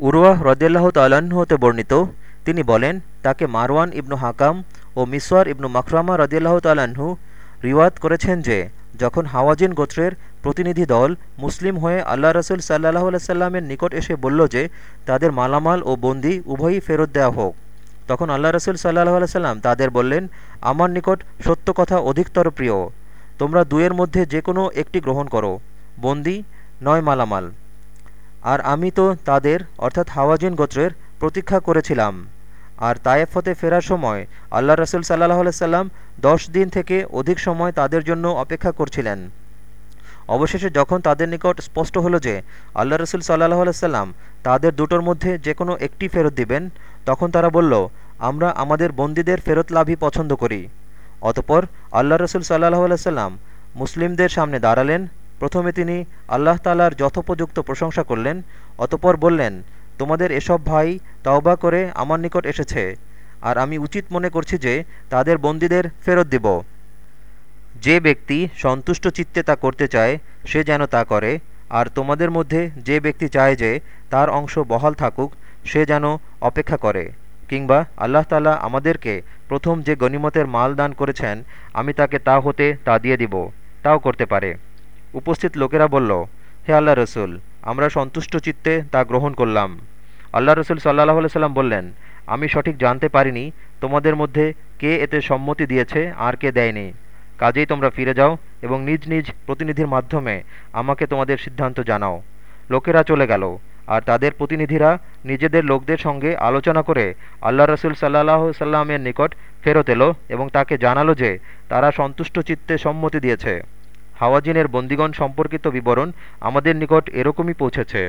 উরওয়াহ রদিয়াল্লাহ তাল্লাহ্ন হতে বর্ণিত, তিনি বলেন, তাকে মারওয়ান ইবনু হাকাম ও মিসওয়ার ইবনু মাখরামা রদিয়াল্লাহ তাল্লাহ্ন রিওয়াত করেছেন যে, যখন হাওয়াজিন গোত্রের প্রতিনিধি দল মুসলিম হয়ে আল্লাহ রসুল সাল্লাহ সাল্লামের নিকট এসে বলল যে, তাদের মালামাল ও বন্দি উভয়ই ফেরত দেওয়া হোক, তখন আল্লাহ রসুল সাল্লাহ সাল্লাম তাদের বললেন, আমার নিকট সত্য কথা অধিকতর প্রিয়, তোমরা দুয়ের মধ্যে যে কোনো একটি গ্রহণ করো, বন্দি নয় মালামাল। আর আমি তো তাদের, অর্থাৎ হাওয়াজিন গোত্রের, প্রতীক্ষা করেছিলাম। আর তায়েফ হতে ফেরার সময় আল্লাহ রসুল সাল্লাহ সাল্লাম দশ দিন থেকে অধিক সময় তাদের জন্য অপেক্ষা করছিলেন। অবশেষে যখন তাদের নিকট স্পষ্ট হলো যে আল্লাহ রসুল সাল্লাহ সাল্লাম তাদের দুটোর মধ্যে যে কোনো একটি ফেরত দিবেন, তখন তারা বলল, আমরা আমাদের বন্দীদের ফেরত লাভই পছন্দ করি। অতপর আল্লাহ রসুল সাল্লাহ সাল্লাম মুসলিমদের সামনে দাঁড়ালেন প্রথমে তিনি আল্লাহ তালার যথোপযুক্ত প্রশংসা করলেন, অতপর বললেন, তোমাদের এসব ভাই তাওবা করে আমার নিকট এসেছে, আর আমি উচিত মনে করছি যে তাদের বন্দীদের ফেরত দিব। যে ব্যক্তি সন্তুষ্ট চিত্তে তা করতে চায়, সে যেন তা করে, আর তোমাদের মধ্যে যে ব্যক্তি চায় যে তার অংশ বহাল থাকুক, সে যেন অপেক্ষা করে, কিংবা আল্লাহ তালা আমাদেরকে প্রথম যে গনিমতের মাল দান করেছেন, আমি তাকে তা হতে তা দিয়ে দিব, তাও করতে পারে। উপস্থিত লোকেরা বলল, হে আল্লাহ রসুল, আমরা সন্তুষ্ট চিত্তে তা গ্রহণ করলাম। আল্লাহ রসুল সাল্লাহ সাল্লাম বললেন, আমি সঠিক জানতে পারিনি, তোমাদের মধ্যে কে এতে সম্মতি দিয়েছে আর কে দেয়নি। কাজেই তোমরা ফিরে যাও এবং নিজ নিজ প্রতিনিধির মাধ্যমে আমাকে তোমাদের সিদ্ধান্ত জানাও। লোকেরা চলে গেল, আর তাদের প্রতিনিধিরা নিজেদের লোকদের সঙ্গে আলোচনা করে আল্লাহ রসুল সাল্লাহ সাল্লামের নিকট ফেরত এলো এবং তাকে জানালো যে তারা সন্তুষ্ট চিত্তে সম্মতি দিয়েছে। হাওয়াজিনের বন্দিগণ সম্পর্কিত বিবরণ আমাদের নিকট এরকমই পৌঁছেছে।